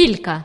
Шпілька